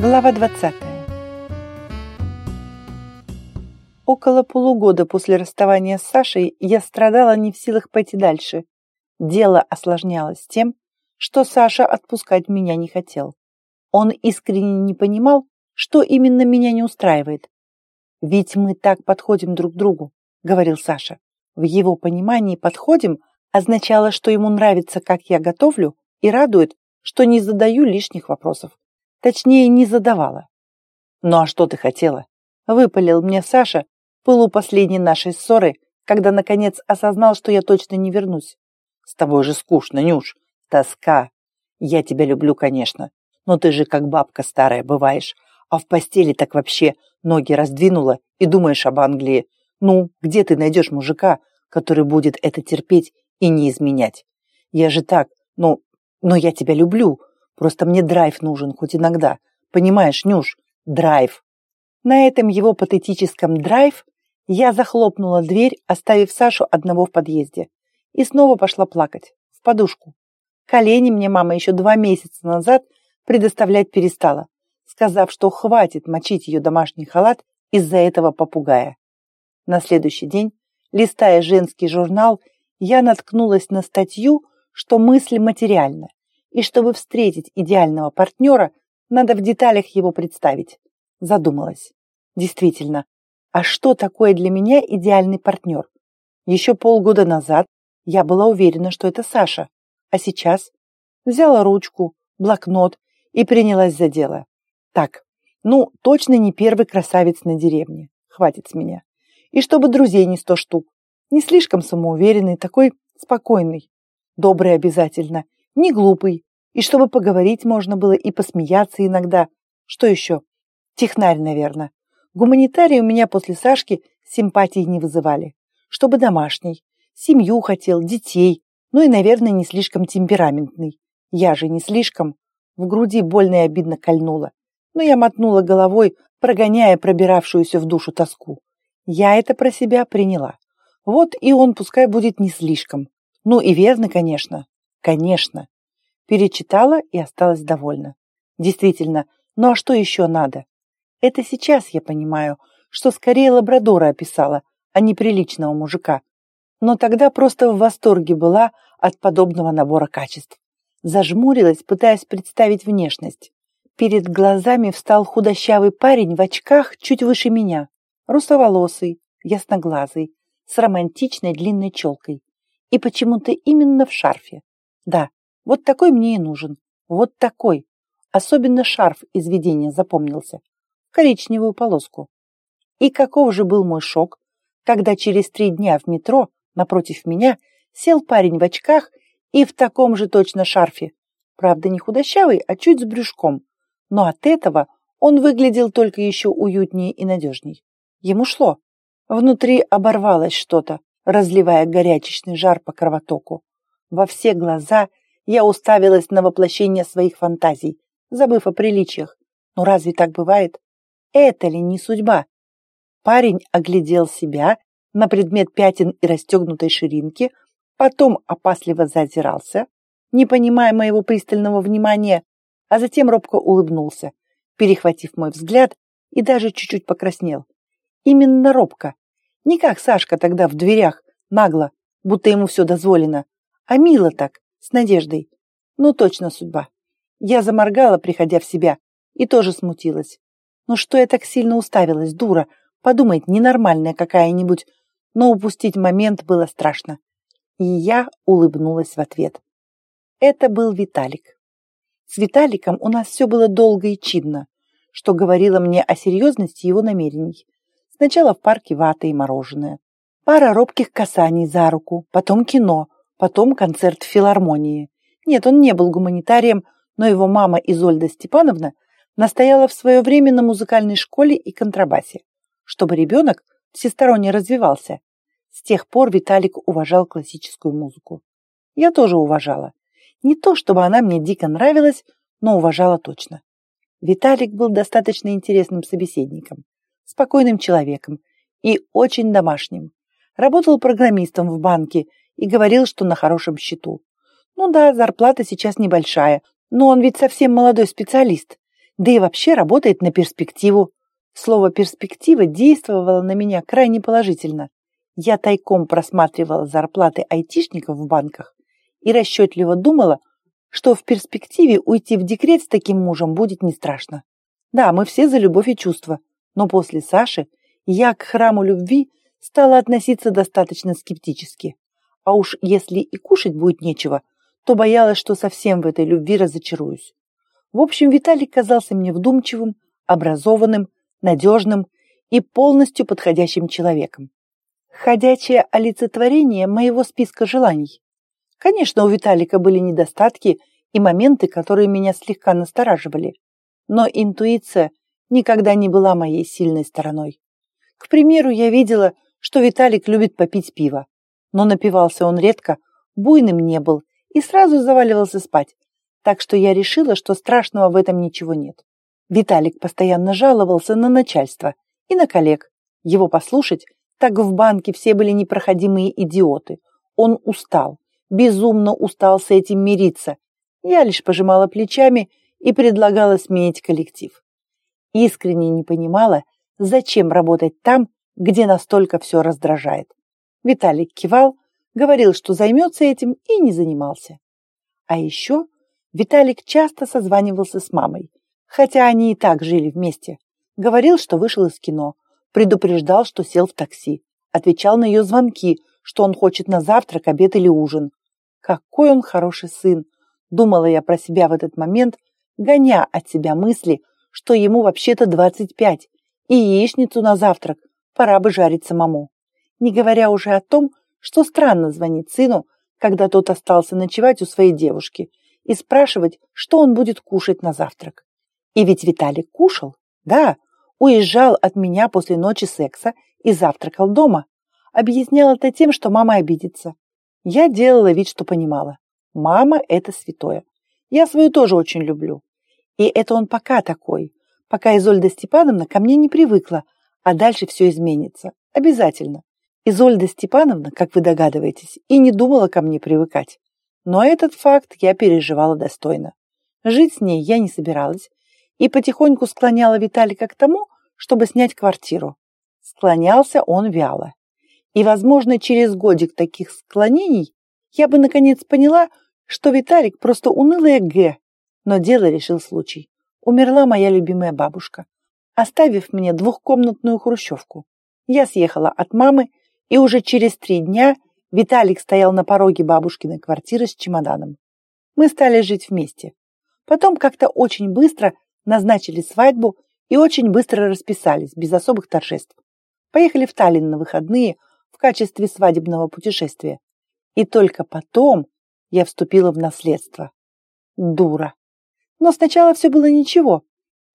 Глава 20. Около полугода после расставания с Сашей я страдала не в силах пойти дальше. Дело осложнялось тем, что Саша отпускать меня не хотел. Он искренне не понимал, что именно меня не устраивает. «Ведь мы так подходим друг к другу», — говорил Саша. В его понимании «подходим» означало, что ему нравится, как я готовлю, и радует, что не задаю лишних вопросов. Точнее, не задавала. «Ну а что ты хотела?» — выпалил мне Саша пылу последней нашей ссоры, когда, наконец, осознал, что я точно не вернусь. «С тобой же скучно, Нюш. Тоска. Я тебя люблю, конечно, но ты же как бабка старая бываешь, а в постели так вообще ноги раздвинула и думаешь об Англии. Ну, где ты найдешь мужика, который будет это терпеть и не изменять? Я же так, ну, но я тебя люблю, Просто мне драйв нужен хоть иногда. Понимаешь, Нюш, драйв. На этом его патетическом драйв я захлопнула дверь, оставив Сашу одного в подъезде. И снова пошла плакать. В подушку. Колени мне мама еще два месяца назад предоставлять перестала, сказав, что хватит мочить ее домашний халат из-за этого попугая. На следующий день, листая женский журнал, я наткнулась на статью, что мысль материальна, и чтобы встретить идеального партнера, надо в деталях его представить. Задумалась. Действительно, а что такое для меня идеальный партнер? Еще полгода назад я была уверена, что это Саша, а сейчас взяла ручку, блокнот и принялась за дело. Так, ну, точно не первый красавец на деревне. Хватит с меня. И чтобы друзей не сто штук. Не слишком самоуверенный, такой спокойный. Добрый обязательно не глупый, и чтобы поговорить можно было и посмеяться иногда. Что еще? Технарь, наверное. Гуманитарии у меня после Сашки симпатии не вызывали. Чтобы домашний. Семью хотел, детей. Ну и, наверное, не слишком темпераментный. Я же не слишком. В груди больно и обидно кольнуло. Но я мотнула головой, прогоняя пробиравшуюся в душу тоску. Я это про себя приняла. Вот и он пускай будет не слишком. Ну и верно, конечно. Конечно. Перечитала и осталась довольна. Действительно, ну а что еще надо? Это сейчас я понимаю, что скорее лабрадора описала, а не приличного мужика. Но тогда просто в восторге была от подобного набора качеств. Зажмурилась, пытаясь представить внешность. Перед глазами встал худощавый парень в очках чуть выше меня, русоволосый, ясноглазый, с романтичной длинной челкой. И почему-то именно в шарфе. Да, вот такой мне и нужен. Вот такой. Особенно шарф из видения запомнился. Коричневую полоску. И каков же был мой шок, когда через три дня в метро напротив меня сел парень в очках и в таком же точно шарфе. Правда, не худощавый, а чуть с брюшком. Но от этого он выглядел только еще уютнее и надежней. Ему шло. Внутри оборвалось что-то, разливая горячечный жар по кровотоку. Во все глаза я уставилась на воплощение своих фантазий, забыв о приличиях. Ну разве так бывает? Это ли не судьба? Парень оглядел себя на предмет пятен и расстегнутой ширинки, потом опасливо зазирался, не понимая моего пристального внимания, а затем робко улыбнулся, перехватив мой взгляд и даже чуть-чуть покраснел. Именно робко. Не как Сашка тогда в дверях, нагло, будто ему все дозволено, а мило так, с надеждой. Ну, точно судьба. Я заморгала, приходя в себя, и тоже смутилась. Ну что я так сильно уставилась, дура? Подумать, ненормальная какая-нибудь. Но упустить момент было страшно. И я улыбнулась в ответ. Это был Виталик. С Виталиком у нас все было долго и чинно, что говорило мне о серьезности его намерений. Сначала в парке вата и мороженое. Пара робких касаний за руку, потом кино – потом концерт в филармонии. Нет, он не был гуманитарием, но его мама Изольда Степановна настояла в свое время на музыкальной школе и контрабасе, чтобы ребенок всесторонне развивался. С тех пор Виталик уважал классическую музыку. Я тоже уважала. Не то, чтобы она мне дико нравилась, но уважала точно. Виталик был достаточно интересным собеседником, спокойным человеком и очень домашним. Работал программистом в банке и говорил, что на хорошем счету. Ну да, зарплата сейчас небольшая, но он ведь совсем молодой специалист. Да и вообще работает на перспективу. Слово «перспектива» действовало на меня крайне положительно. Я тайком просматривала зарплаты айтишников в банках и расчетливо думала, что в перспективе уйти в декрет с таким мужем будет не страшно. Да, мы все за любовь и чувства, но после Саши я к храму любви стала относиться достаточно скептически. А уж если и кушать будет нечего, то боялась, что совсем в этой любви разочаруюсь. В общем, Виталик казался мне вдумчивым, образованным, надежным и полностью подходящим человеком. Ходячее олицетворение моего списка желаний. Конечно, у Виталика были недостатки и моменты, которые меня слегка настораживали, но интуиция никогда не была моей сильной стороной. К примеру, я видела, что Виталик любит попить пиво, но напивался он редко, буйным не был и сразу заваливался спать, так что я решила, что страшного в этом ничего нет. Виталик постоянно жаловался на начальство и на коллег. Его послушать, так в банке все были непроходимые идиоты. Он устал, безумно устал с этим мириться. Я лишь пожимала плечами и предлагала сменить коллектив. Искренне не понимала, зачем работать там, где настолько все раздражает. Виталик кивал, говорил, что займется этим, и не занимался. А еще Виталик часто созванивался с мамой, хотя они и так жили вместе. Говорил, что вышел из кино, предупреждал, что сел в такси, отвечал на ее звонки, что он хочет на завтрак, обед или ужин. Какой он хороший сын, думала я про себя в этот момент, гоня от себя мысли, что ему вообще-то 25, и яичницу на завтрак пора бы жарить самому. Не говоря уже о том, что странно звонить сыну, когда тот остался ночевать у своей девушки, и спрашивать, что он будет кушать на завтрак. И ведь Виталик кушал, да, уезжал от меня после ночи секса и завтракал дома. Объяснял это тем, что мама обидится. Я делала вид, что понимала. Мама – это святое. Я свою тоже очень люблю. И это он пока такой, пока Изольда Степановна ко мне не привыкла, а дальше все изменится. Обязательно. Изольда Степановна, как вы догадываетесь, и не думала ко мне привыкать. Но этот факт я переживала достойно. Жить с ней я не собиралась и потихоньку склоняла Виталика к тому, чтобы снять квартиру. Склонялся он вяло. И, возможно, через годик таких склонений я бы наконец поняла, что Виталик просто унылая Г. Но дело решил случай. Умерла моя любимая бабушка, оставив мне двухкомнатную хрущевку. Я съехала от мамы и уже через три дня Виталик стоял на пороге бабушкиной квартиры с чемоданом. Мы стали жить вместе. Потом как-то очень быстро назначили свадьбу и очень быстро расписались, без особых торжеств. Поехали в Таллин на выходные в качестве свадебного путешествия. И только потом я вступила в наследство. Дура. Но сначала все было ничего.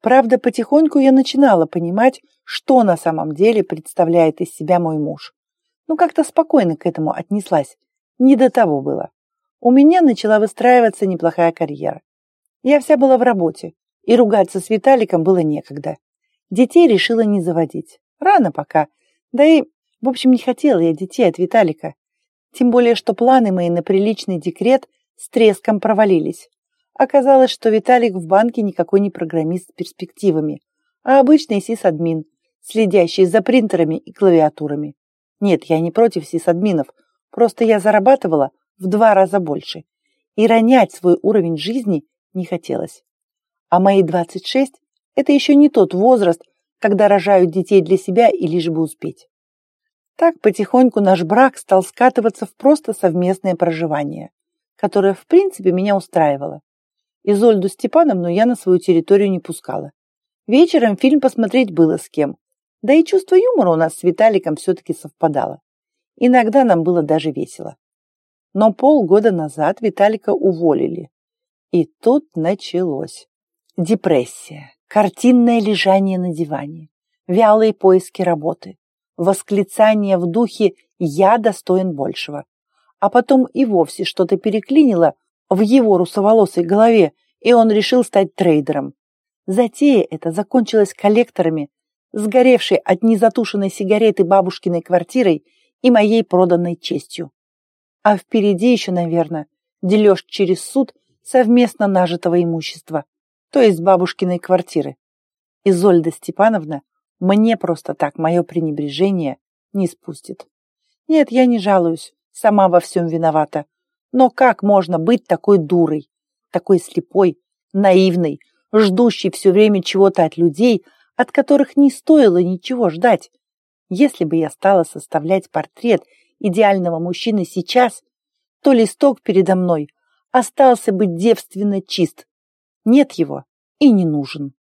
Правда, потихоньку я начинала понимать, что на самом деле представляет из себя мой муж ну как-то спокойно к этому отнеслась. Не до того было. У меня начала выстраиваться неплохая карьера. Я вся была в работе, и ругаться с Виталиком было некогда. Детей решила не заводить. Рано пока. Да и, в общем, не хотела я детей от Виталика. Тем более, что планы мои на приличный декрет с треском провалились. Оказалось, что Виталик в банке никакой не программист с перспективами, а обычный сисадмин, следящий за принтерами и клавиатурами. Нет, я не против сисадминов, просто я зарабатывала в два раза больше. И ронять свой уровень жизни не хотелось. А мои 26 – это еще не тот возраст, когда рожают детей для себя и лишь бы успеть. Так потихоньку наш брак стал скатываться в просто совместное проживание, которое в принципе меня устраивало. Изольду Степановну я на свою территорию не пускала. Вечером фильм посмотреть было с кем, да и чувство юмора у нас с Виталиком все-таки совпадало. Иногда нам было даже весело. Но полгода назад Виталика уволили. И тут началось. Депрессия, картинное лежание на диване, вялые поиски работы, восклицание в духе «я достоин большего», а потом и вовсе что-то переклинило в его русоволосой голове, и он решил стать трейдером. Затея эта закончилась коллекторами сгоревшей от незатушенной сигареты бабушкиной квартирой и моей проданной честью. А впереди еще, наверное, дележ через суд совместно нажитого имущества. то есть бабушкиной квартиры. Изольда Степановна мне просто так мое пренебрежение не спустит. Нет, я не жалуюсь, сама во всем виновата. Но как можно быть такой дурой, такой слепой, наивной, ждущей все время чего-то от людей, от которых не стоило ничего ждать? Если бы я стала составлять портрет идеального мужчины сейчас, то листок передо мной остался бы девственно чист. Нет его и не нужен.